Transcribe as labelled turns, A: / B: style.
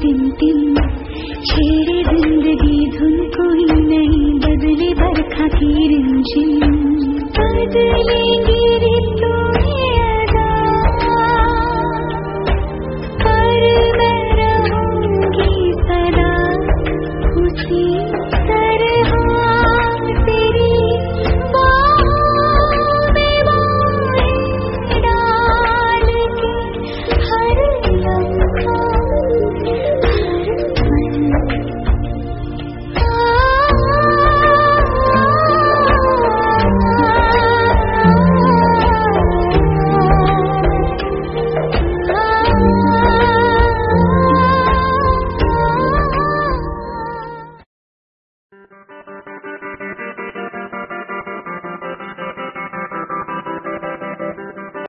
A: Tim Tim छेड़े ज़िंदगी धुन कोई नहीं बदले बरखा की रिमझिम। बदलेगी रिम